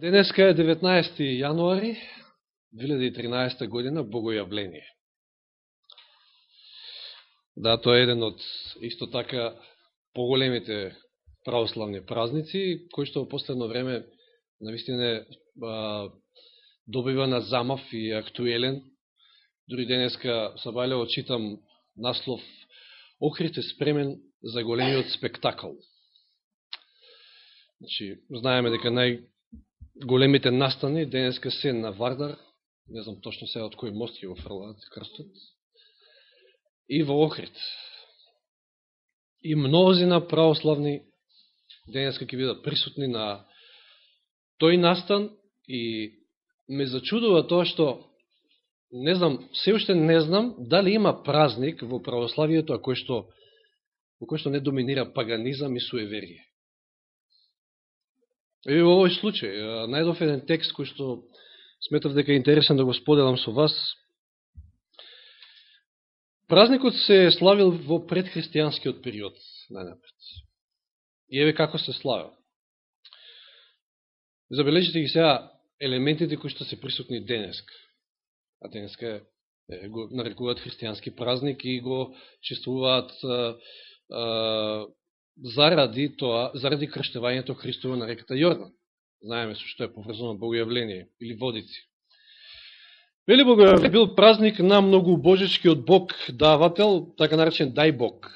Денеска е 19. јануари 2013 година, Богојавление. Да, тоа е еден од исто така поголемите православни празници, кој што во последно време навистина добива на замав и актуелен. Дори денеска Сабалево читам наслов Охрид е спремен за големиот спектакл. Значи, знаеме дека нај големите настани денеска се на Вардар, не знам точно сега од кој мост ќе го фрлаат крстот, и во Охрид. И мнозина православни денеска ќе бидат присутни на тој настан и ме зачудува тоа што не знам, се уште не знам дали има празник во православието кој што во кој што не доминира паганизам и суеверие. И во овој случај, најдов еден текст кој што сметав дека е интересен да го споделам со вас. Празникот се славил во предхристијанскиот период, најнапред. И еве како се славил. Забележите ги сега елементите кои што се присутни денеска. А денеска е, го нарекуваат христијански празник и го чествуваат заради тоа, заради крштевањето Христово на реката Јордан. Знаеме со што е поврзано Богојавление или водици. Вели Богојавление бил празник на многу божечкиот Бог давател, така наречен Дај Бог,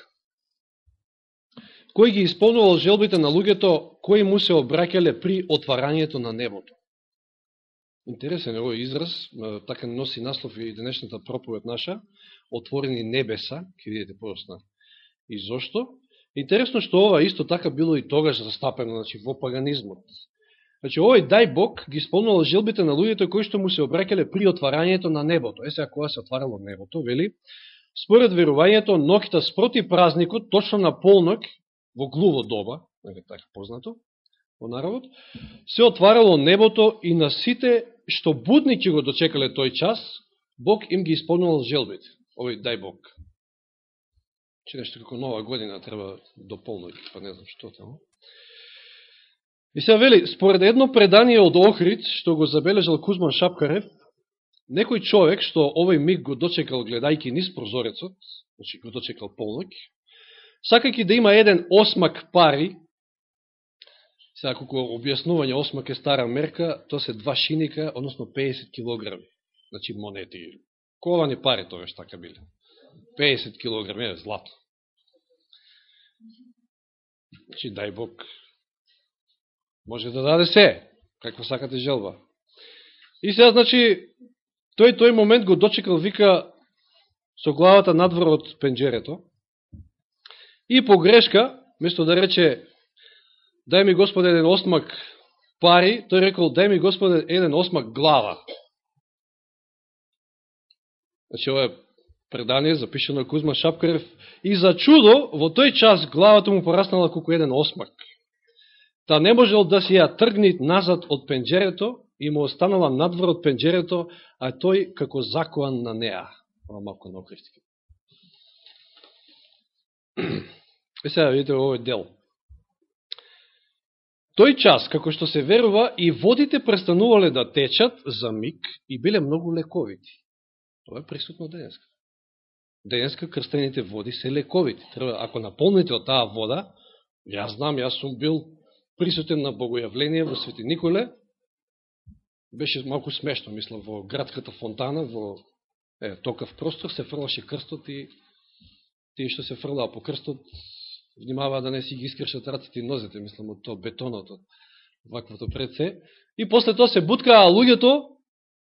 кој ги исполнувал желбите на луѓето кои му се обраќале при отварањето на небото. Интересен е овој израз, така носи наслов и денешната проповед наша, отворени небеса, ќе видите подосна и зошто. Интересно што ова исто така било и тогаш застапено значи, во паганизмот. Значи, овој дај Бог ги исполнувал желбите на луѓето кои што му се обрекале при отварањето на небото. Е сега кога се отварало небото, вели, според верувањето, ноќта спроти празникот, точно на полнок, во глуво доба, нели така познато, во народот, се отварало небото и на сите што будни ќе го дочекале тој час, Бог им ги исполнувал желбите. Овој дај Бог че нешто како нова година треба дополнувајќи, па не знам што тамо. И сега вели, според едно предание од Охрид, што го забележал Кузман Шапкарев, некој човек што овој миг го дочекал гледајки низ прозорецот, значи го дочекал полнок, сакајќи да има еден осмак пари, сега колко објаснување осмак е стара мерка, тоа се два шиника, односно 50 килограми, значи монети. Ковани пари тоа така биле. 50 кг е злато. Значи, дај Бог, може да даде се, како сакате желба. И сега, значи, тој тој момент го дочекал, вика, со главата надвор од пенџерето. и по грешка, место да рече, дај ми Господе еден осмак пари, тој рекол, дај ми Господе еден осмак глава. Значи, ова е предание, запишено од Кузма Шапкарев, и за чудо, во тој час главата му пораснала колку еден осмак. Та не можел да си ја тргни назад од пенџерето и му останала надвор од пенџерето, а тој како закован на неа. Ова малко на окристики. Е сега видите овој дел. Тој час, како што се верува, и водите престанувале да течат за миг и биле многу лековити. Тоа е присутно денеска денеска крстените води се лековити. Треба, ако наполните од таа вода, јас знам, јас сум бил присутен на богојавление во Свети Николе, беше малку смешно, мислам, во градската фонтана, во е, токав простор, се фрлаше крстот и тие што се фрлаа по крстот, внимаваа да не си ги искршат раците и нозете, мислам, од тоа бетонот, од ваквото пред се. И после тоа се буткаа луѓето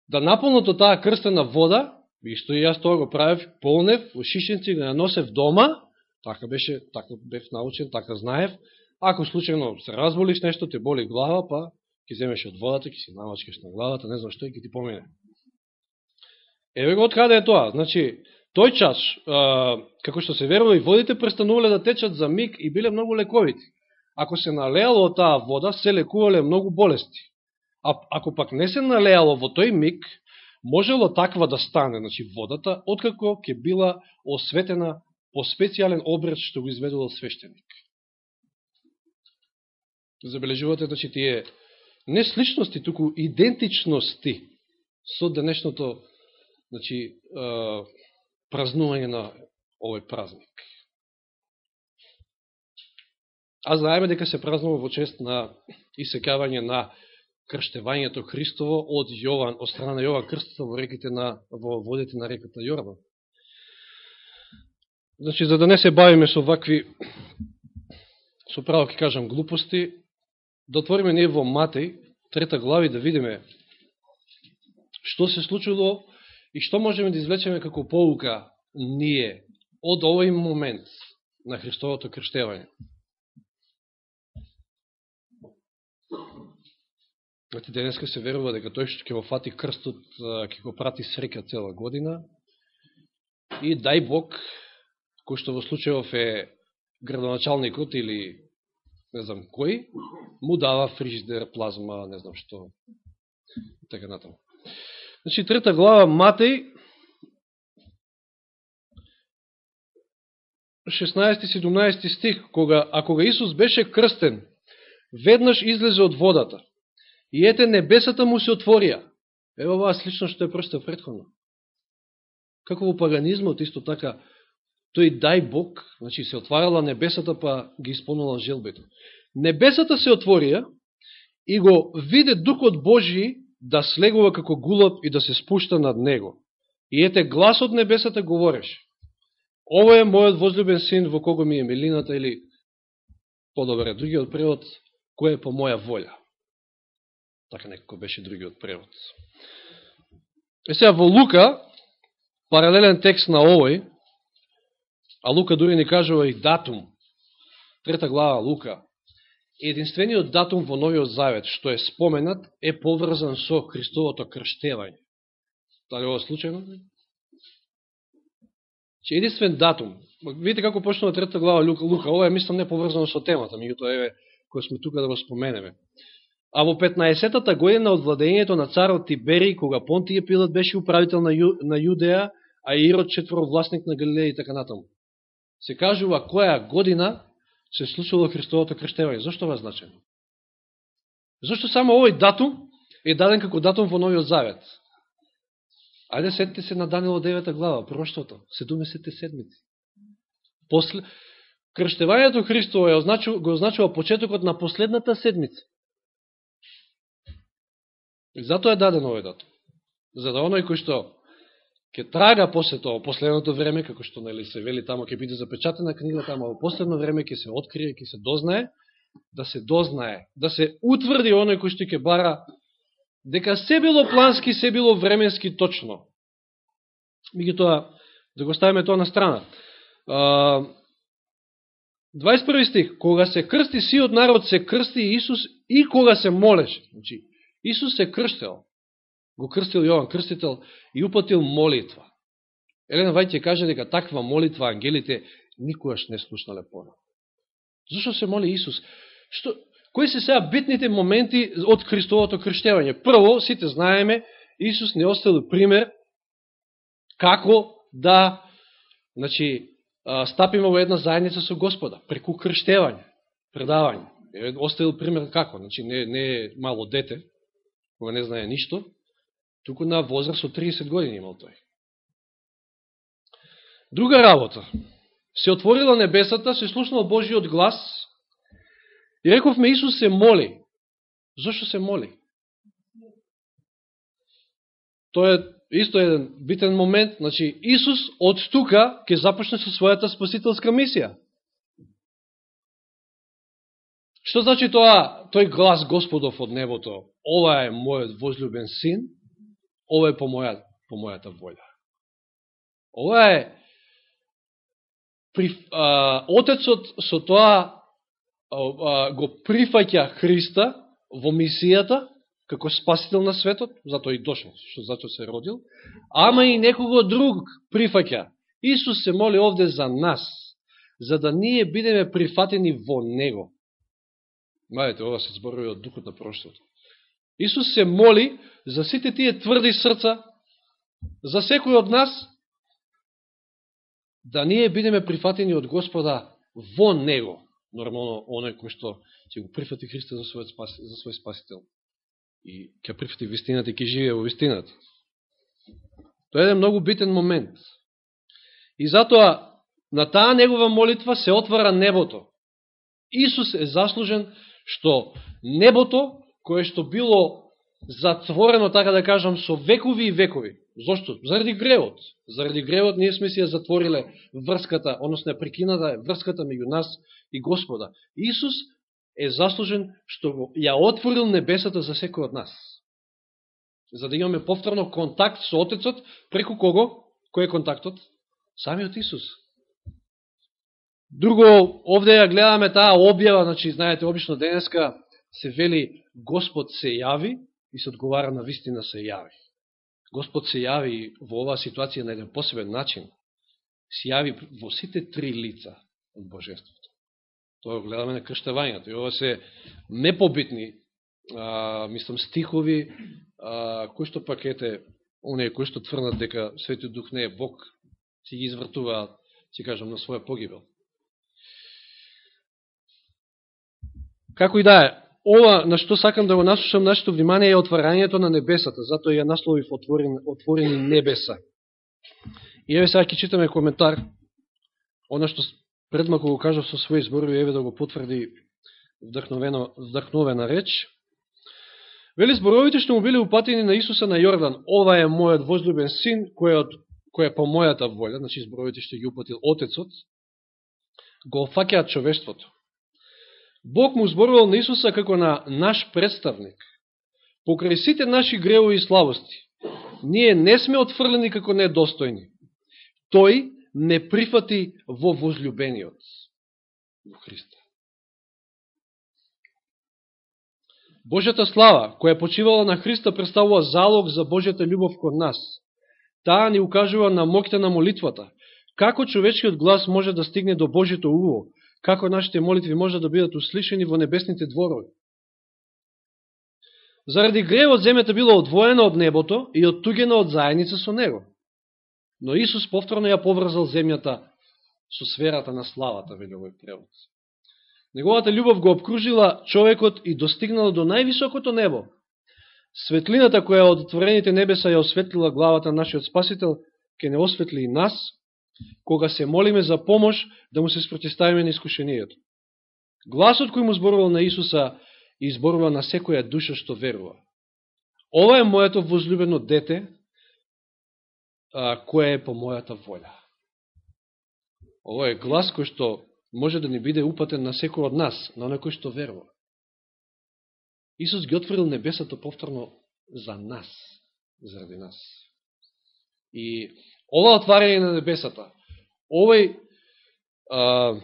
да наполнат од таа крстена вода, И што и јас тоа го правев, полнев, во шишенци, го носев дома, така беше, така бев научен, така знаев. Ако случайно се разболиш нешто, те боли глава, па ќе земеш од водата, ќе си намачкаш на главата, не знам што и ќе ти помене. Еве го откаде е тоа. Значи, тој час, а, како што се верува и водите престанувале да течат за миг и биле многу лековити. Ако се налеало таа вода, се лекувале многу болести. А ако пак не се налеало во тој миг, можело таква да стане, значи водата, откако ќе била осветена по специјален обред што го изведувал свештеник. Забележувате, значи, тие не сличности, туку идентичности со денешното значи, празнување на овој празник. А знаеме дека се празнува во чест на исекавање на крштевањето Христово од Јован, од страна на Јован Крстител во реките на во водите на реката Јордан. Значи за да не се бавиме со вакви со право ќе кажам глупости, да отвориме ние во Матеј, трета глави да видиме што се случило и што можеме да извлечеме како поука ние од овој момент на Христовото крштевање. Знаете, денеска се верува дека тој што ќе го фати крстот, ќе го прати срека цела година. И дај Бог, кој што во случајов е градоначалникот или не знам кој, му дава фриждер, плазма, не знам што. Така натаму. Значи, трета глава, Матеј, 16-17 стих, кога, а кога Исус беше крстен, веднаш излезе од водата. И ете, небесата му се отворија. Ево оваа слично што е просто предходно. Како во паганизмот, исто така, тој дај Бог, значи се отварала небесата, па ги исполнила желбето. Небесата се отворија и го виде Духот Божи да слегува како гулаб и да се спушта над него. И ете, глас од небесата говореше. Ово е мојот возлюбен син во кого ми е милината или, по-добре, другиот превод, кој е по моја волја. Така некако беше другиот превод. Е сега во Лука, паралелен текст на овој, а Лука дури ни кажува и датум, трета глава Лука, единствениот датум во Новиот Завет што е споменат е поврзан со Христовото крштевање. Дали ова случајно? Че единствен датум. Видите како почнува трета глава Лука, Лука. ова е мислам не поврзано со темата, меѓуто еве кој сме тука да го споменеме. А во 15-тата година од владењето на царот Тиберий, кога Понтије Пилат беше управител на, Ју, на Јудеја, а Ирод четвро власник на Галилеја и така натаму. Се кажува која година се случило Христовото крштевање. Зошто ова значено? Зошто само овој датум е даден како датум во Новиот Завет? Ајде сетите се на Данило 9 глава, проштото, 70 седмици. После... Крштевањето Христово го означува почетокот на последната седмица. И затоа е даден овој датум. За да оној кој што ќе трага после тоа, последното време, како што нели се вели тамо, ќе биде запечатена книга тамо, во последно време ќе се открие, ќе се дознае, да се дознае, да се утврди оној кој што ќе бара, дека се било плански, се било временски точно. Миги тоа, да го ставиме тоа на страна. 21 стих, кога се крсти сиот народ, се крсти Исус и кога се молеше. Значи, Исус се крштел, го крстил Јован Крстител и упатил молитва. Елена Вајќе каже дека таква молитва ангелите никогаш не слушнале пора. Зошто се моли Исус? Што, кои се сега битните моменти од Христовото крштевање? Прво, сите знаеме, Исус не оставил пример како да значи, стапиме во една заедница со Господа, преку крштевање, предавање. Оставил пример како, значи не, не е мало дете, кога не знае ништо, туку на возраст од 30 години имал тој. Друга работа. Се отворила небесата, се слушнал Божиот глас и рековме Исус се моли. Зошто се моли? Тоа е исто еден битен момент. Значи, Исус од тука ќе започне со својата спасителска мисија. Што значи тоа, тој глас Господов од небото? Ова е мојот возлюбен син, ова е по, моја, по мојата волја. Ова е при, а, Отецот со тоа а, а, го прифаќа Христа во мисијата, како спасител на светот, затоа и дошол, што зато се родил, ама и некого друг прифаќа. Исус се моли овде за нас, за да ние бидеме прифатени во Него. Мајте, ова се зборови од духот на проштото. Исус се моли за сите тие тврди срца, за секој од нас, да ние бидеме прифатени од Господа во Него. Нормално, оној кој што ќе го прифати Христа за свој, спас, за свој спасител. и ќе прифати вистината и ќе живее во вистината. Тоа е еден многу битен момент. И затоа на таа негова молитва се отвара небото. Исус е заслужен што небото, кое што било затворено, така да кажам, со векови и векови. Зошто? Заради гревот. Заради гревот ние сме си ја затвориле врската, односно прекината врската меѓу нас и Господа. Исус е заслужен што ја отворил небесата за секој од нас. За да имаме повторно контакт со Отецот, преку кого? Кој е контактот? Самиот Исус. Друго, овде ја гледаме таа објава, значи, знаете, обично денеска се вели Господ се јави и се одговара на вистина се јави. Господ се јави во оваа ситуација на еден посебен начин. Се јави во сите три лица од Божеството. Тоа го гледаме на крштавањето. И ова се непобитни, а, мислам, стихови, а, кои што пак ете, оние кои што тврнат дека Светиот Дух не е Бог, си ги извртуваат, си кажам, на своја погибел. Како и да е, ова на што сакам да го наслушам нашето внимание е отварањето на небесата, затоа ја насловив отворен отворени небеса. И еве сега ќе читаме коментар, она што предмако го кажав со своји зборови, еве да го потврди вдахновена реч. Вели зборовите што му биле упатени на Исуса на Јордан, ова е мојот возлюбен син, кој, кој е по мојата волја, значи зборовите што ги упатил Отецот, го офакеат човештвото. Бог му зборувал на Исуса како на наш представник. Покрај сите наши греови и слабости, ние не сме отфрлени како недостојни. Тој не прифати во возлюбениот во Христа. Божјата слава, која почивала на Христа, представува залог за Божјата љубов кон нас. Таа ни укажува на моќта на молитвата. Како човечкиот глас може да стигне до Божјето уво, како нашите молитви може да бидат услишени во небесните дворови. Заради гревот земјата била одвоена од небото и оттугена од заедница со него. Но Исус повторно ја поврзал земјата со сферата на славата, вели овој превод. Неговата љубов го обкружила човекот и достигнала до највисокото небо. Светлината која од отворените небеса ја осветлила главата на нашиот Спасител, ке не осветли и нас, кога се молиме за помош да му се спротиставиме на искушението. Гласот кој му зборувал на Исуса и зборува на секоја душа што верува. Ова е моето возлюбено дете, кое е по мојата воља. Ова е глас кој што може да ни биде упатен на секој од нас, на некој што верува. Исус ги отворил небесато повторно за нас, заради нас. И ова отварање на небесата, овој а,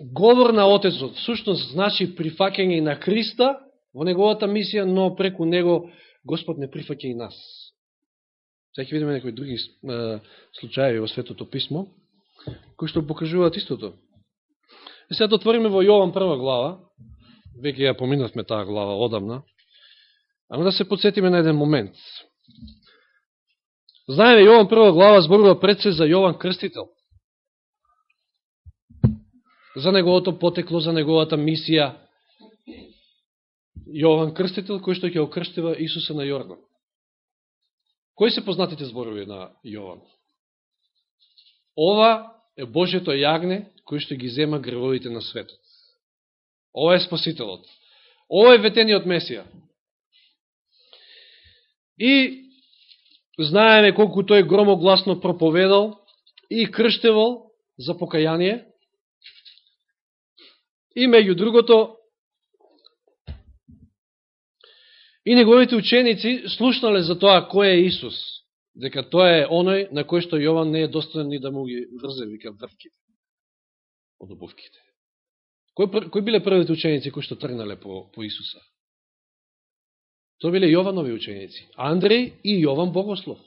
говор на Отецот, всушност значи прифакење на Христа во неговата мисија, но преку него Господ не прифаќа и нас. Сега ќе видиме некои други а, случаи во Светото Писмо, кои што покажуваат истото. И сега да отвориме во Јован прва глава, веќе ја поминавме таа глава одамна, ама да се подсетиме на еден момент. Знаеме, Јован прва глава зборува пред се за Јован Крстител. За неговото потекло, за неговата мисија. Јован Крстител, кој што ќе окрштива Исуса на Јордан. Кои се познатите зборови на Јован? Ова е Божето јагне, кој што ги зема гревовите на светот. Ова е Спасителот. Ова е ветениот Месија. И знаеме колку тој громогласно проповедал и крштевал за покаяние. И меѓу другото, и неговите ученици слушнале за тоа кој е Исус, дека тоа е оној на кој што Јован не е достоен ни да му ги врзе, вика, врвките од обувките. Кој, кои биле првите ученици кои што тргнале по, по Исуса? Тоа биле Јованови ученици. Андреј и Јован Богослов,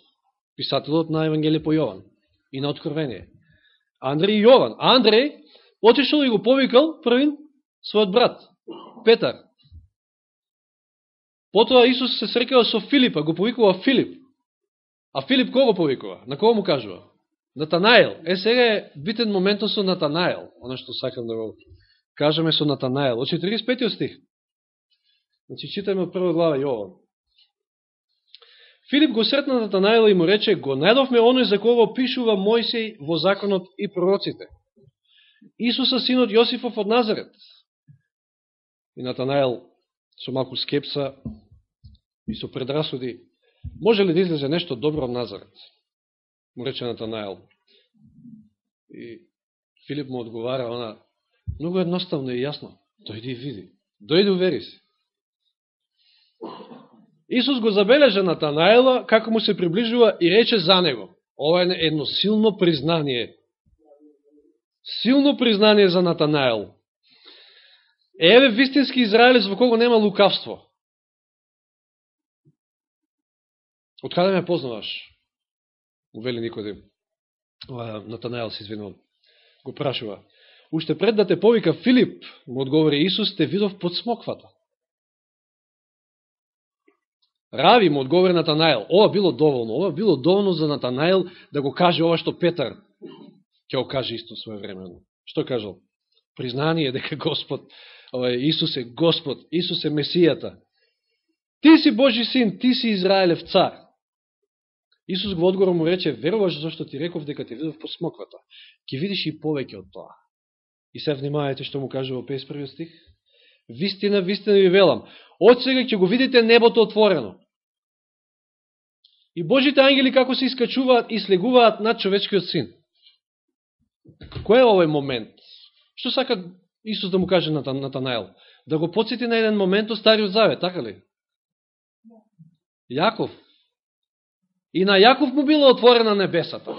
писателот на Евангелие по Јован и на Откровение. Андреј и Јован. Андреј отишел и го повикал првин својот брат, Петар. Потоа Исус се срекава со Филипа, го повикува Филип. А Филип кого повикува? На кого му кажува? Натанаел. Е, сега е битен моментот со Натанаел. Оно што сакам да го кажеме со Натанаел. Од 45 стих. Значи, читаме од прва глава Јован. Филип го сретна Натанаела и му рече, го најдовме оној за кого пишува Мојсей во законот и пророците. Исуса синот Јосифов од Назарет. И Натанаел со малку скепса и со предрасуди, може ли да излезе нешто добро од Назарет? Му рече Натанаел. И Филип му одговара, она, многу едноставно и јасно. Дојди и види. Дојди увери се. Исус го забележа Натанаела како му се приближува и рече за него. Ова е едно силно признание. Силно признание за Натанаел. Еве вистински израелец во кого нема лукавство. Од каде ме познаваш? Увели Никодим. Натанаел се извинувам. Го прашува. Уште пред да те повика Филип, му одговори Исус, те видов под смоквата. Рави му одговори Натанаел. Ова било доволно. Ова било доволно за Натанаел да го каже ова што Петар ќе го каже исто своевремено. Што кажал? Признание дека Господ, ова Исус е Господ, Исус е Месијата. Ти си Божи син, ти си Израелев цар. Исус го одговор му рече, веруваш зашто ти реков дека те видов по смоквата. Ке видиш и повеќе од тоа. И се внимавајте што му каже во 51 стих. Вистина, вистина ви велам. Од сега ќе го видите небото отворено И Божите ангели како се искачуваат и слегуваат над човечкиот син. Кој е овој момент? Што сака Исус да му каже на Натанаел? Да го подсети на еден момент од Стариот Завет, така ли? Јаков. И на Јаков му била отворена небесата.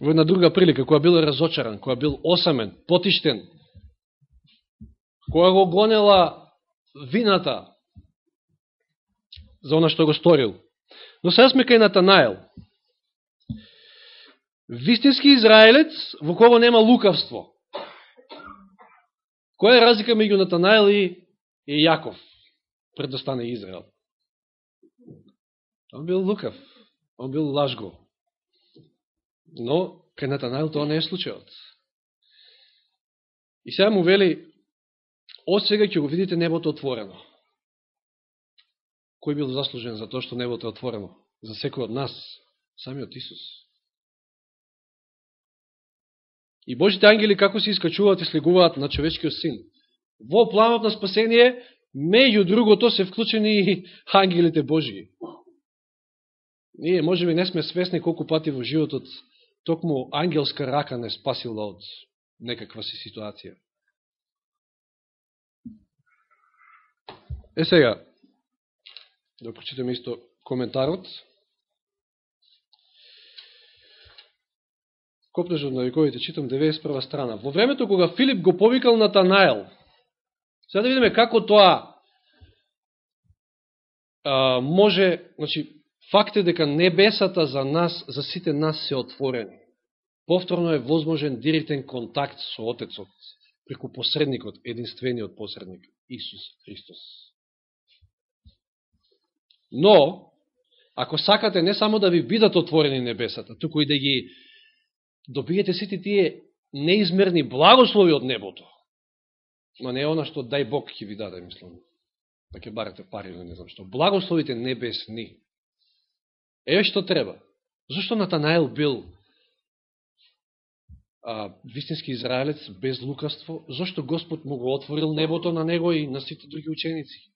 Во една друга прилика, која бил разочаран, која бил осамен, потиштен, која го гонела вината, за она што го сторил. Но сега сме кај Натанаел. Вистински израелец во кого нема лукавство. Која е разлика меѓу Натанаел и, и Јаков пред да стане Израел? Он бил лукав, он бил лажго. Но кај Натанаел тоа не е случајот. И сега му вели, од сега ќе го видите небото отворено кој бил заслужен за тоа што небото е отворено? За секој од нас, самиот Исус. И Божите ангели како се искачуваат и слегуваат на човечкиот син. Во планот на спасение, меѓу другото се вклучени и ангелите Божии. Ние може би не сме свесни колку пати во животот токму ангелска рака не спасила од некаква си ситуација. Е сега, да прочитаме исто коментарот. Копнежот на вековите, читам 91 страна. Во времето кога Филип го повикал на Танаел, сега да видиме како тоа а, може, значи, факт е дека небесата за нас, за сите нас се отворени. Повторно е возможен директен контакт со Отецот, преку посредникот, единствениот посредник, Исус Христос. Но, ако сакате не само да ви бидат отворени небесата, туку и да ги добиете сите тие неизмерни благослови од небото, но не е она што дај Бог ќе ви даде, мислам, па ќе барате пари, не знам што. Благословите небесни. Еве што треба. Зошто Натанаел бил а, вистински израелец без лукаство, Зошто Господ му го отворил небото на него и на сите други ученици?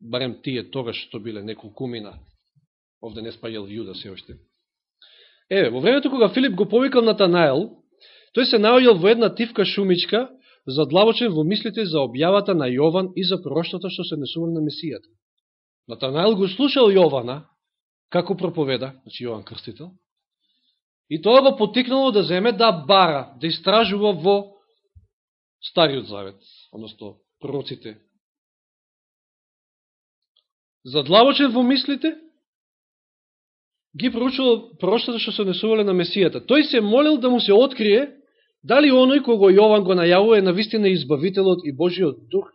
Барем тие тогаш што биле неколку мина, овде не спаѓал Јуда се оште. Еве, во времето кога Филип го повикал на Танаел, тој се наоѓал во една тивка шумичка, задлабочен во мислите за објавата на Јован и за пророштата што се несували на Месијата. Натанаел го слушал Јована, како проповеда, значи Јован Крстител, и тоа го потикнало да земе да бара, да истражува во Стариот Завет, односто пророците задлабочен во мислите, ги проучувал проштата што се однесувале на Месијата. Тој се молил да му се открие дали оној кого Јован го најавува е навистина избавителот и Божиот дух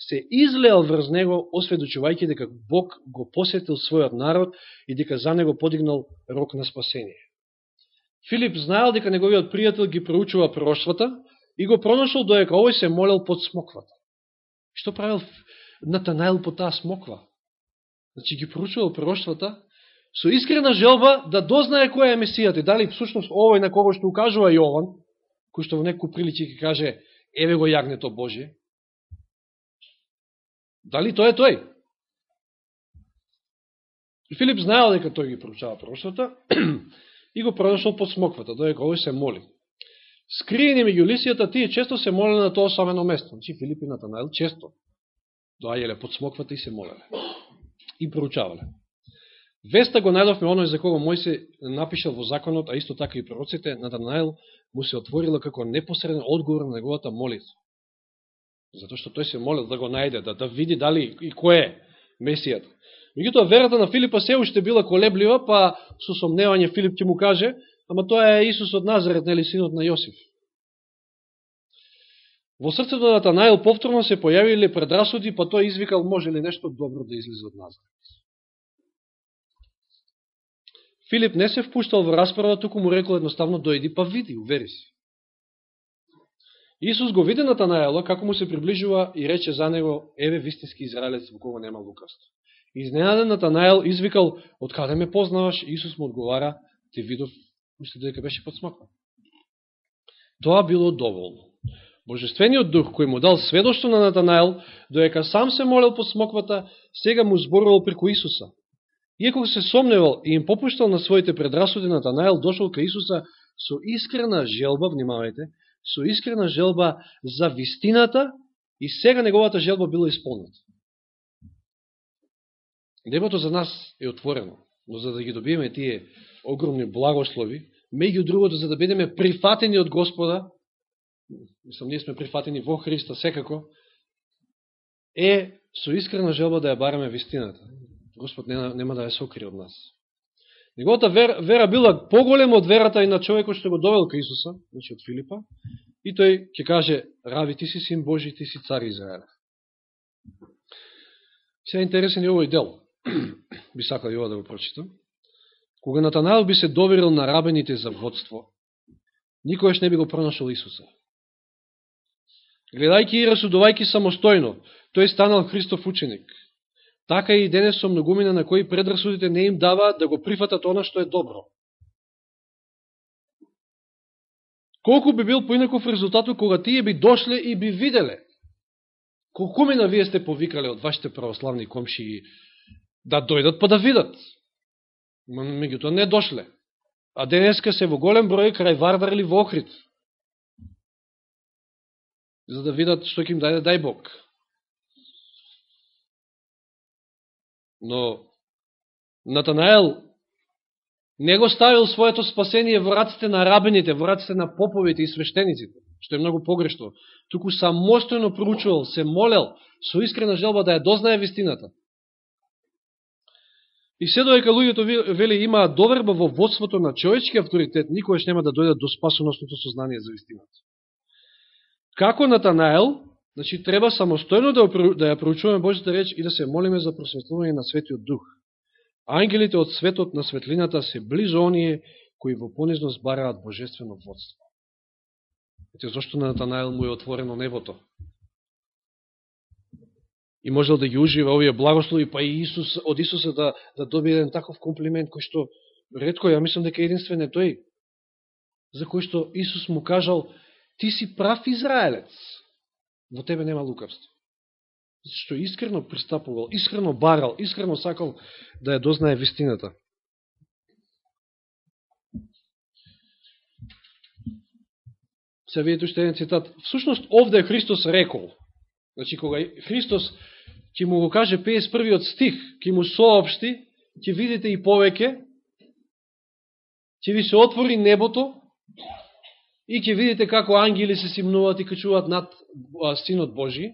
се излеал врз него, осведочувајќи дека Бог го посетил својот народ и дека за него подигнал рок на спасение. Филип знаел дека неговиот пријател ги проучува проштата и го пронашол доека овој се молел под смоквата. Што правил Натанаел по таа смоква? Значи ги поручувал пророштвата со искрена желба да дознае која е Месијата и дали всушност овој на кого што укажува Јован, кој што во некој приличи ќе каже еве го јагнето Божие. Дали тој е тој? Филип знаел дека тој ги поручава пророштвата и го продошол под смоквата, додека овој се моли. Скриени меѓу лисијата, тие често се молеле на тоа самено место. Значи Филип и Натанаил често доаѓале под смоквата и се молеле. И проучавале. Веста го најдовме оној за кого Мојсе напишал во законот, а исто така и пророците, Натанаил му се отворила како непосреден одговор на неговата молитва. Затоа што тој се молил да го најде, да, да види дали и кој е Месијата. Меѓутоа, верата на Филипа се уште била колеблива, па со сомневање Филип ќе му каже, ама тоа е Исус од Назарет, нели синот на Јосиф. Во срцето на Натанаил повторно се појавиле предрасуди, па тој извикал може ли нешто добро да излезе од Назарет. Филип не се впуштал во расправа, туку му рекол едноставно дојди па види, увери се. Исус го виде Натанаела како му се приближува и рече за него, еве вистински израелец во кого нема лукавство. Изненаден Натанаел извикал, од каде ме познаваш? Исус му одговара, те видов, мисли дека беше под. Тоа било доволно. Божествениот дух кој му дал сведоштво на Натанаел, доека сам се молел под смоквата, сега му зборувал преку Исуса. Иако се сомневал и им попуштал на своите предрасуди, Натанаел дошол кај Исуса со искрена желба, внимавајте, со искрена желба за вистината и сега неговата желба била исполнета. Небото за нас е отворено, но за да ги добиеме тие огромни благослови, меѓу другото за да бидеме прифатени од Господа, мислам, ние сме прифатени во Христа секако, е со искрена желба да ја бараме вистината. Господ нема, нема да ја сокри од нас. Неговата вера, вера била поголема од верата и на човекот што го довел ка Исуса, значи од Филипа, и тој ќе каже, Рави, ти си син Божи, ти си цар Израел. Се интересен е овој дел. би сакал и ова да го прочитам. Кога Натанаел би се доверил на рабените за водство, никојаш не би го пронашал Исуса. Гледајќи и расудувајќи самостојно, тој станал Христов ученик. Така и денес со многумина на кои предрасудите не им дава да го прифатат она што е добро. Колку би бил поинаков резултатот кога тие би дошле и би виделе? Колкумина вие сте повикале од вашите православни комши да дојдат па да видат? Меѓуто не дошле. А денеска се во голем број крај Варвар или во Охрид. За да видат што ќе им даде дај Бог. Но Натанаел не го ставил своето спасение во раците на рабените, во раците на поповите и свештениците, што е многу погрешно. Туку самостојно проучувал, се молел со искрена желба да ја дознае вистината. И се доека луѓето вели имаат доверба во водството на човечки авторитет, никогаш нема да дојдат до спасоносното сознание за вистината. Како Натанаел, Значи, треба самостојно да, да ја проучуваме Божите реч и да се молиме за просветлување на Светиот Дух. Ангелите од светот на светлината се близо оние кои во понизност бараат божествено водство. Ете зашто на Натанаел му е отворено небото. И можел да ги ужива овие благослови, па и Исус, од Исуса да, да добие еден таков комплимент, кој што редко, ја мислам дека единствен е тој, за кој што Исус му кажал, ти си прав Израелец во тебе нема лукавство. Што искрено пристапувал, искрено барал, искрено сакал да ја дознае вистината. Се видите уште еден цитат. Всушност, овде Христос рекол. Значи, кога Христос ќе му го каже 51 стих, ќе му сообшти, ќе видите и повеќе, ќе ви се отвори небото, и ќе видите како ангели се симнуваат и качуваат над Синот Божи.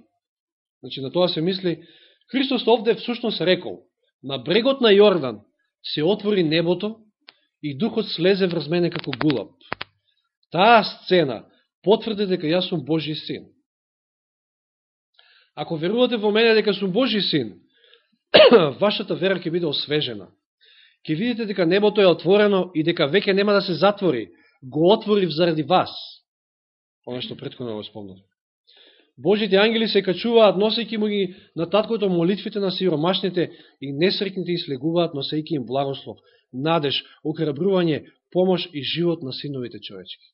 Значи, на тоа се мисли, Христос овде всушност рекол, на брегот на Јордан се отвори небото и духот слезе врз мене како гулаб. Таа сцена потврди дека јас сум Божи син. Ако верувате во мене дека сум Божи син, вашата вера ќе биде освежена. Ќе видите дека небото е отворено и дека веќе нема да се затвори, го отворив заради вас. Оно што предходно го спомнав. Божите ангели се качуваат, носејќи му ги на таткото молитвите на сиромашните и несрекните и слегуваат, носејќи им благослов, надеж, окрабрување, помош и живот на синовите човечки.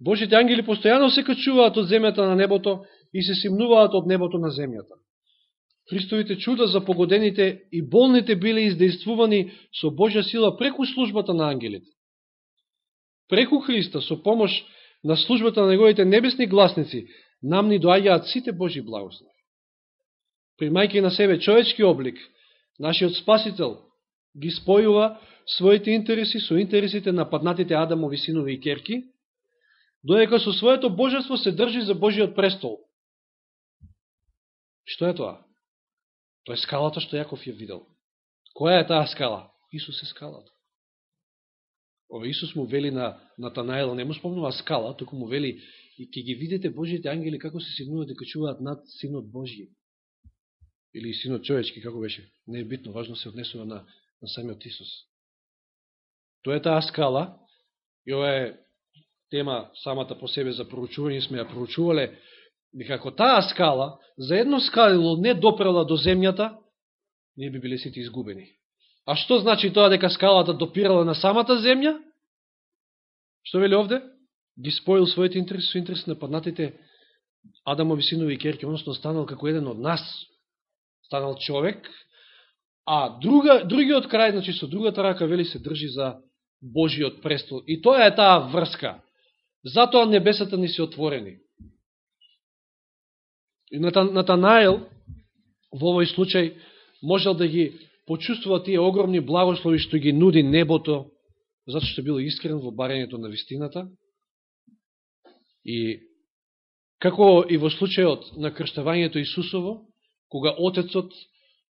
Божите ангели постојано се качуваат од земјата на небото и се симнуваат од небото на земјата. Христовите чуда за погодените и болните биле издействувани со Божја сила преку службата на ангелите. Преку Христа, со помош на службата на неговите небесни гласници, нам ни доаѓаат сите Божи благослови. Примајќи на себе човечки облик, нашиот Спасител ги спојува своите интереси со интересите на паднатите Адамови синови и керки, додека со своето божество се држи за Божиот престол. Што е тоа? Тоа е скалата што Јаков ја видел. Која е таа скала? Исус е скалата. Ова Исус му вели на Натанаел, не му спомнува скала, току му вели и ќе ги видите Божиите ангели како се сигнуват и качуваат над Синот Божије. Или Синот човечки, како беше. Не е битно, важно се однесува на, на самиот Исус. Тоа е таа скала, и ова е тема самата по себе за проучување, сме ја проучувале, никако таа скала за едно скалило не допрела до земјата, ние би биле сите изгубени. А што значи тоа дека скалата допирала на самата земја? Што вели овде? Ги споил своите интереси со интереси на паднатите Адамови синови и керки, односно станал како еден од нас, станал човек, а друга, другиот крај, значи со другата рака, вели се држи за Божиот престол. И тоа е таа врска. Затоа небесата ни се отворени. И Натанаел во овој случај можел да ги почувствува тие огромни благослови што ги нуди небото, затоа што бил искрен во барењето на вистината. И како и во случајот на крштавањето Исусово, кога Отецот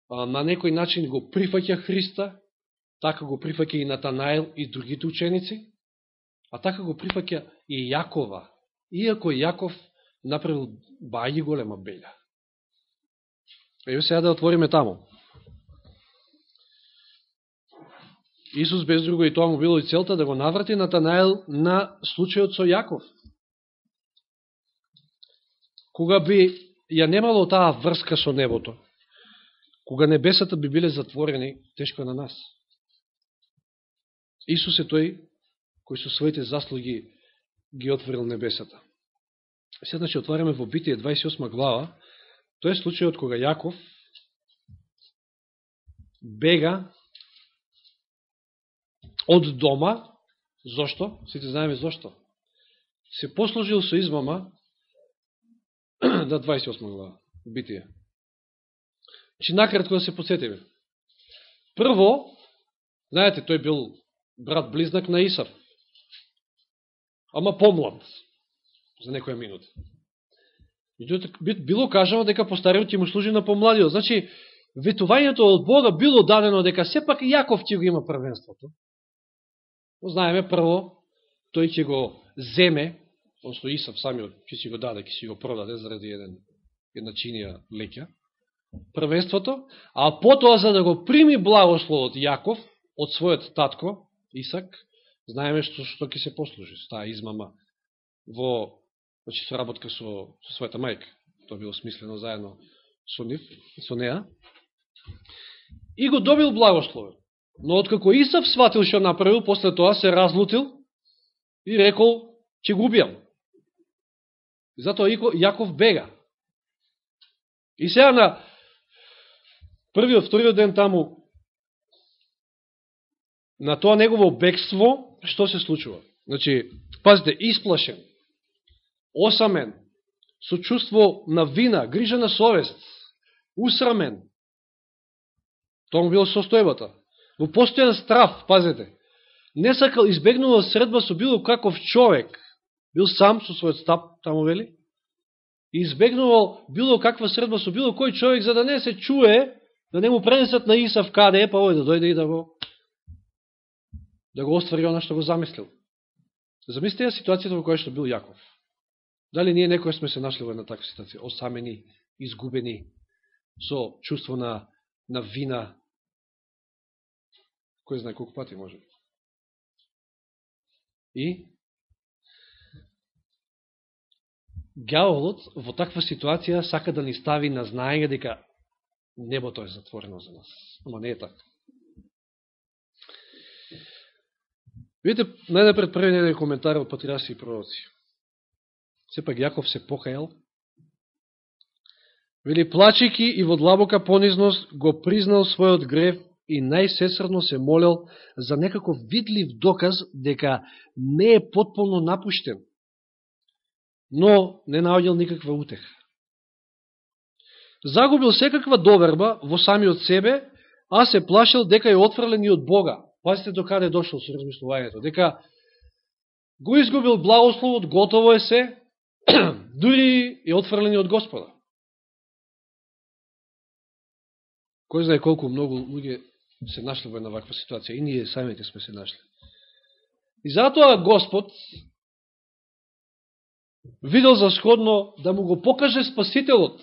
на некој начин го прифаќа Христа, така го прифаќа и Натанаел и другите ученици, а така го прифаќа и Јакова, иако Јаков направил баји голема белја. Ево сега да отвориме таму. Исус без друго и тоа му било и целта да го наврати Натанаел на случајот со Јаков. Кога би ја немало таа врска со небото, кога небесата би биле затворени, тешко на нас. Исус е тој кој со своите заслуги ги отворил небесата. Сега, значи, отвараме во Битие 28 глава, тоа е случајот кога Јаков бега од дома, зошто? Сите знаеме зошто. Се послужил со измама, да 28 глава, Битие. Че накратко да се подсетиме. Прво, знаете, тој бил брат-близнак на Исав. Ама помлад за некоја минута. Било кажано дека постариот ќе му служи на помладиот. Значи, ветувањето од Бога било дадено дека сепак Јаков ќе го има првенството. Знаеме прво, тој ќе го земе, одnosno Исав самиот ќе си го даде, ќе си го продаде заради еден, една чинија леќа, првенството, а потоа за да го прими благословот Јаков од својот татко, Исак, знаеме што, што ќе се послужи с таа измама во значи соработка со, со својата мајка. Тоа било смислено заедно со нив, со неа. И го добил благословен. Но откако Исав сватил што направил, после тоа се разлутил и рекол, че го убијам. И затоа Јаков бега. И сега на првиот, вториот ден таму, на тоа негово бегство, што се случува? Значи, пазите, исплашен, осамен, со чувство на вина, грижа на совест, усрамен. Тоа му било состојбата. Во постојан страф, пазете, не сакал, избегнувал средба со било каков човек, бил сам со својот стап, таму вели, и избегнувал било каква средба со било кој човек, за да не се чуе, да не му пренесат на Исав каде е, па овој да дојде и да го да го оствари оно што го замислил. Замислите ја ситуацијата во која што бил Јаков. Дали ние некоја сме се нашли во една таква ситуација, осамени, изгубени, со чувство на, на вина, кој знае колку пати може. И гјаволот во таква ситуација сака да ни стави на знаење дека небото е затворено за нас. Ама не е така. Видите, најнапред први еден коментар од патриаси и пророци. Сепак Јаков се покајал. Вели, плачеки и во длабока понизност го признал својот грев и најсесрно се молел за некаков видлив доказ дека не е потполно напуштен, но не наоѓал никаква утеха. Загубил секаква доверба во самиот себе, а се плашил дека е отврлен и од Бога. Пазите до каде дошол со размислувањето. Дека го изгубил благословот, готово е се, дури е отврлен и од Господа. Кој знае колку многу луѓе се нашли во една ваква ситуација. И ние самите сме се нашли. И затоа Господ видел за сходно да му го покаже Спасителот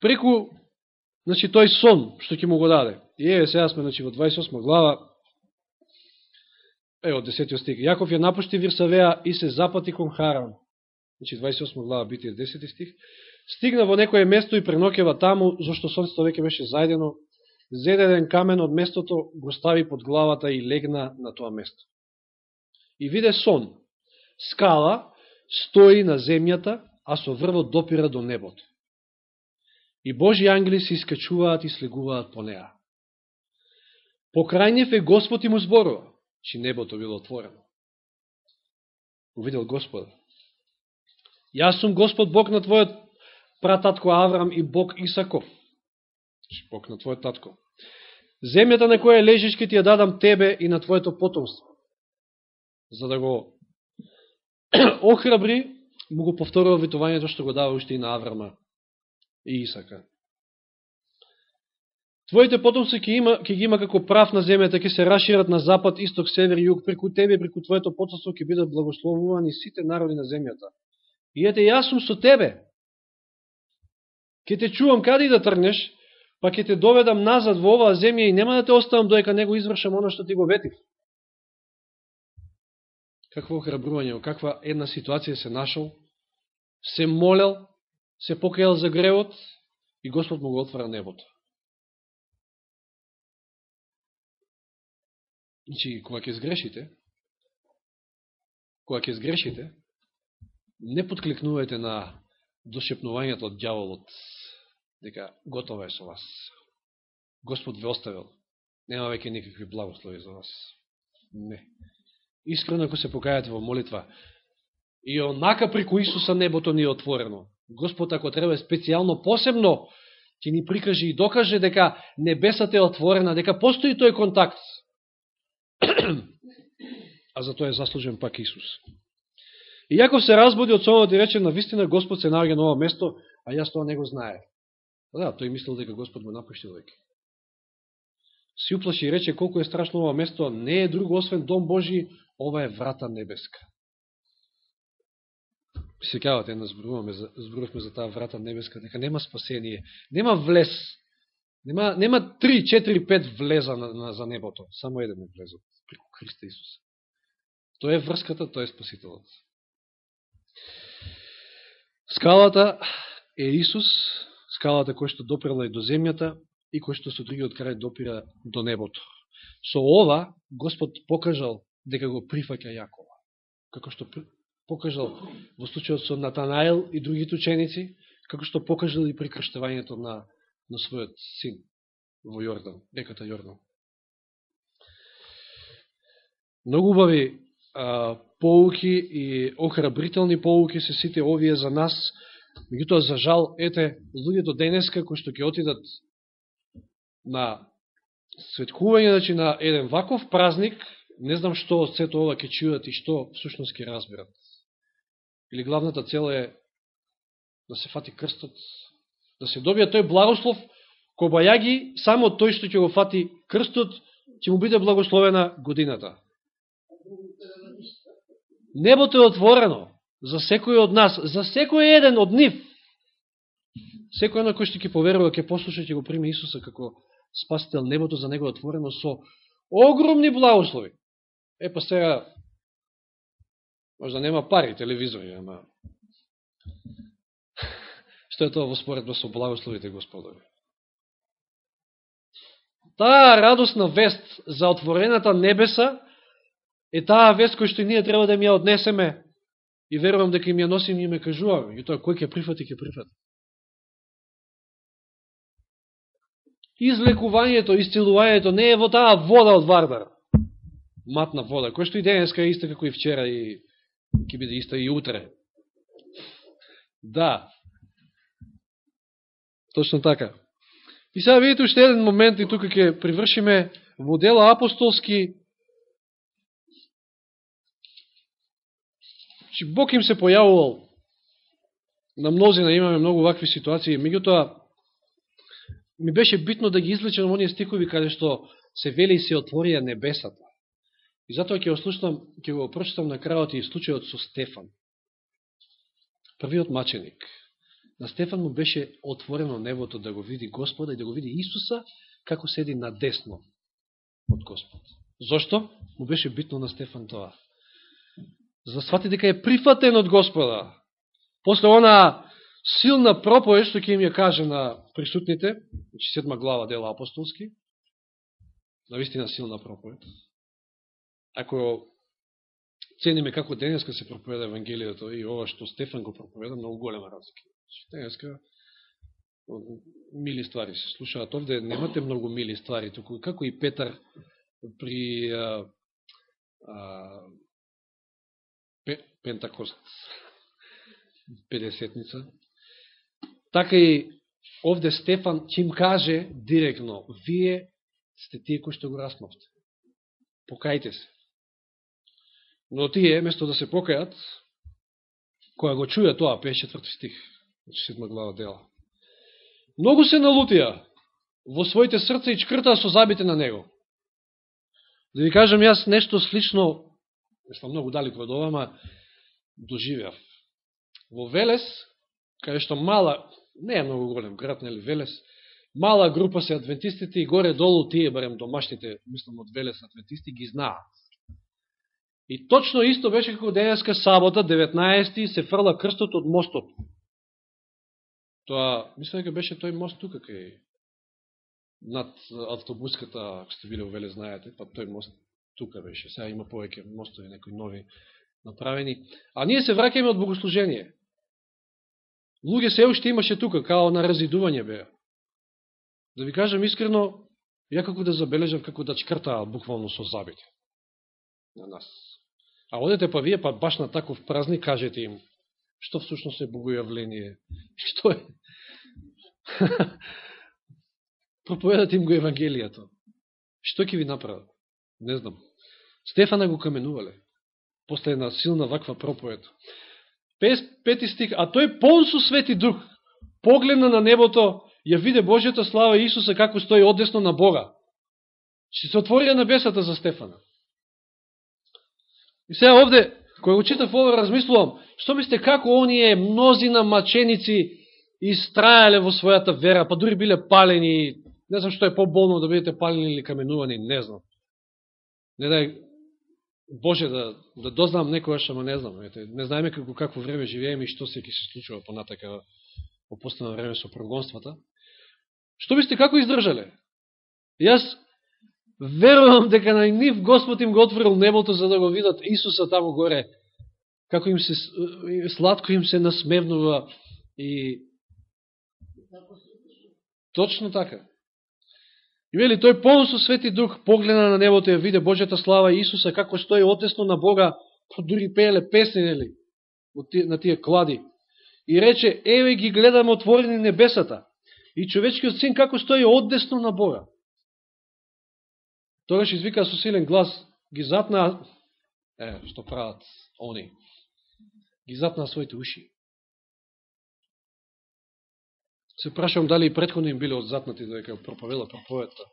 преку значи, тој сон што ќе му го даде. И еве сега сме значи, во 28 глава, е од 10 стих. Јаков ја напушти Вирсавеа и се запати кон Харан. Значи 28 глава битие 10 стих. Стигна во некое место и пренокева таму, зашто сонцето веќе беше зајдено, зеде еден камен од местото, го стави под главата и легна на тоа место. И виде сон. Скала стои на земјата, а со врвот допира до небото. И Божи ангели се искачуваат и слегуваат по неа. Покрај нив е Господ и му зборува, че небото било отворено. Увидел Господа. Јас сум Господ Бог на твојот прататко Аврам и Бог Исаков. Значи, Бог на твојот татко. Земјата на која лежиш ке ти ја дадам тебе и на твоето потомство. За да го охрабри, му го повторува витувањето што го дава уште и на Аврама и Исака. Твоите потомци ќе, има, ќе ги има како прав на земјата, ќе се расшират на запад, исток, север и југ, преку тебе, преку твоето потомство ќе бидат благословувани сите народи на земјата. И ете, јас сум со тебе. Ке те чувам каде и да тргнеш, па ќе те доведам назад во оваа земја и нема да те оставам доека не го извршам оно што ти го ветив. Какво храбрување, каква една ситуација се нашол, се молел, се покајал за гревот и Господ му го отвара небото. Значи, кога ќе сгрешите, кога ќе сгрешите, не подкликнувајте на дошепнувањето од дјаволот, дека готова е со вас. Господ ве оставил. Нема веќе никакви благослови за вас. Не. Искрено, ако се покајате во молитва, и онака преку Исуса небото ни е отворено, Господ, ако треба специјално, посебно, ќе ни прикаже и докаже дека небесата е отворена, дека постои тој контакт. а за тоа е заслужен пак Исус. И Јаков се разбуди од сонот и рече, на вистина Господ се наоѓа на ова место, а јас тоа не го знае. Да, да, тој мислил дека Господ го напушти веќе. Си уплаши и рече, колко е страшно ова место, не е друго освен Дом Божи, ова е врата небеска секавате, една зборуваме, зборуваме за таа врата небеска, дека нема спасение, нема влез, нема, нема 3, 4, 5 влеза на, на, за небото, само еден е влезот, преку Христа Исус. Тоа е врската, тоа е спасителот. Скалата е Исус, скалата кој што допрела и до земјата и кој што со другиот крај допира до небото. Со ова Господ покажал дека го прифаќа Јакова. Како што покажал во случајот со Натанаел и другите ученици, како што покажал и прикрштавањето на, на својот син во Јордан, реката Јордан. Многу убави поуки и охрабрителни поуки се сите овие за нас, меѓутоа за жал, ете, луѓето денеска кои што ќе отидат на светкување, значи на еден ваков празник, не знам што од сето ова ќе чујат и што всушност ќе разберат или главната цел е да се фати крстот, да се добија тој благослов, кобајаги, само тој што ќе го фати крстот, ќе му биде благословена годината. Небото е отворено за секој од нас, за секој еден од нив. Секој на кој што ќе поверува, ќе послуша, ќе го прими Исуса како спасител, небото за него е отворено со огромни благослови. Е, па сега, Може да нема пари, телевизори, ама... Што е тоа во споредба со благословите Господови? Таа радосна вест за отворената небеса е таа вест кој што ние треба да ми ја однесеме и верувам дека им ја носим и ме кажуваме. И тоа кој ќе прифати, ќе прифати. Излекувањето, исцелувањето не е во таа вода од Вардар. Матна вода, која што и денеска е иста како и вчера и ќе биде иста и утре. Да. Точно така. И сега видите уште еден момент и тука ќе привршиме во дела апостолски Значи, Бог им се појавувал на мнозина, имаме многу вакви ситуации, меѓутоа ми беше битно да ги извлечам оние стикови, каде што се вели и се отворија небесата. И затоа ќе ослушнам, ќе го прочитам на крајот и случајот со Стефан. Првиот маченик. На Стефан му беше отворено небото да го види Господа и да го види Исуса како седи на десно од Господ. Зошто? Му беше битно на Стефан тоа за да свати дека е прифатен од Господа. После она силна проповед, што ќе им ја каже на присутните, значи седма глава дела апостолски, навистина силна проповед. Ако цениме како денеска се проповеда Евангелието и ова што Стефан го проповеда, многу голема разлика. Значи, денеска мили ствари се слушаат овде, немате многу мили ствари, туку како и Петар при а, а, Пентакост, Педесетница. Така и овде Стефан ќе им каже директно, вие сте тие кои што го распнавте. Покајте се. Но тие, место да се покајат, која го чуја тоа, 54 стих, значи 7 глава дела, многу се налутија во своите срца и чкртаа со забите на него. Да ви кажам јас нешто слично, не многу далеко од овама, доживеав. Во Велес, кај што мала, не е многу голем град, нели Велес, мала група се адвентистите и горе-долу тие, барем домашните, мислам од Велес адвентисти, ги знаат. И точно исто беше како денеска сабота, 19 се фрла крстот од мостот. Тоа, мислам дека беше тој мост тука кај над автобуската, ако сте биле во Велес, знаете, па тој мост тука беше. Сега има повеќе мостови, некои нови направени. А ние се враќаме од богослужение. Луѓе се уште имаше тука, као на разидување беа. Да ви кажам искрено, ја како да забележам, како да чкртаа буквално со забите на нас. А одете па вие, па баш на таков празник, кажете им, што всушност е богојавление, што е... Проповедат им го Евангелијето. Што ќе ви направат? Не знам. Стефана го каменувале после една силна ваква проповед. Пети стих, а тој полн со свети дух, погледна на небото, ја виде Божјата слава Исуса како стои одесно на Бога. Ще се отворија небесата за Стефана. И сега овде, кој го читав ова, размислувам, што мисте како оние мнозина маченици истрајале во својата вера, па дури биле палени, не знам што е по-болно да бидете палени или каменувани, не знам. Не дај Боже, да, да дознам некојаш, ама не знам. Ете, не знаеме како, какво време живееме и што се ќе се случува понатака во постано време со прогонствата. Што бисте како издржале? Јас верувам дека на нив Господ им го отворил небото за да го видат Исуса таму горе, како им се сладко им се насмевнува и Точно така. И вели, тој полно со свети дух погледа на небото и виде Божјата слава и Исуса како стои отесно на Бога, по дури пееле песни, нели, на тие клади. И рече, еве ги гледам отворени небесата и човечкиот син како стои одесно на Бога. Тогаш извика со силен глас, ги затна, е, што прават они, ги затна своите уши. Се прашувам дали и предходно им биле одзатнати додека проповела проповедта.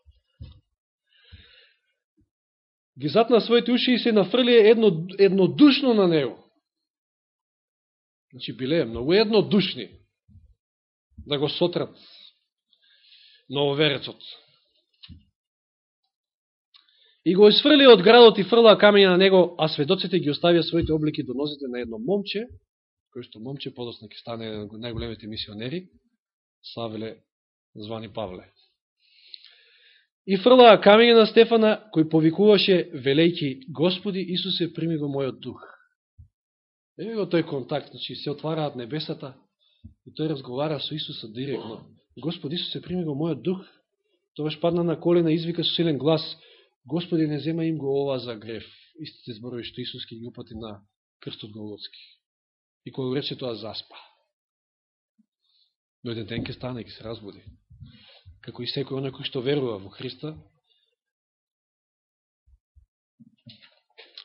Ги затна своите уши и се нафрли едно, еднодушно на него. Значи биле многу еднодушни да го сотрат нововерецот. И го изфрли од градот и фрла камења на него, а сведоците ги оставија своите облики до нозите на едно момче, кој што момче подосна ќе стане најголемите мисионери, Савеле звани Павле. И фрлаа камење на Стефана, кој повикуваше, велејки, Господи Исусе, прими го мојот дух. Еве го тој контакт, значи се отвараат небесата и тој разговара со Исуса директно. Господи Исусе, прими го мојот дух. Тоа падна на колена, извика со силен глас, Господи, не зема им го ова за греф. Истите зборови што Исус ќе ги упати на крстот Голготски. И кога рече тоа заспа. Но еден ден ке стане, ке се разбуди. Како и секој оној кој што верува во Христа.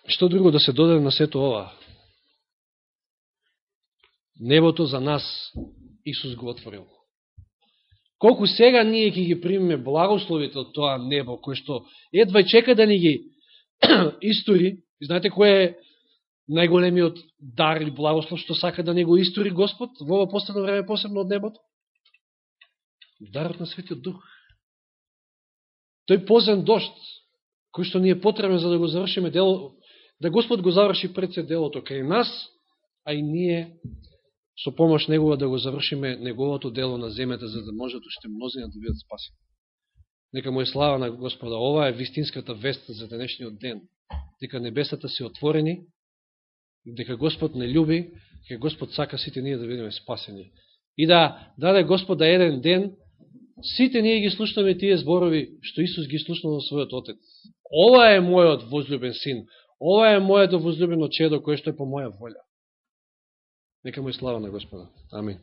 Што друго да се додаде на сето ова? Небото за нас Исус го отворил. Колку сега ние ќе ги примеме благословите од тоа небо, кој што едва чека да ни ги истори, знаете кој е најголемиот дар или благослов што сака да не го истори Господ во ово последно време посебно од небото? Дарот на Светиот Дух. Тој позен дошт, кој што ни е потребен за да го завршиме дело, да Господ го заврши пред се делото кај нас, а и ние со помош Негова да го завршиме Неговото дело на земјата, за да можат уште мнозина да бидат спасени. Нека му е слава на Господа. Ова е вистинската вест за денешниот ден. Дека небесата се отворени, дека Господ не люби, дека Господ сака сите ние да бидеме спасени. И да даде Господа еден ден, сите ние ги слушнаме тие зборови, што Исус ги слушнал на својот Отец. Ова е мојот возлюбен син, ова е мојото возлюбено чедо, кое што е по моја волја. Нека му е слава на Господа. Амин.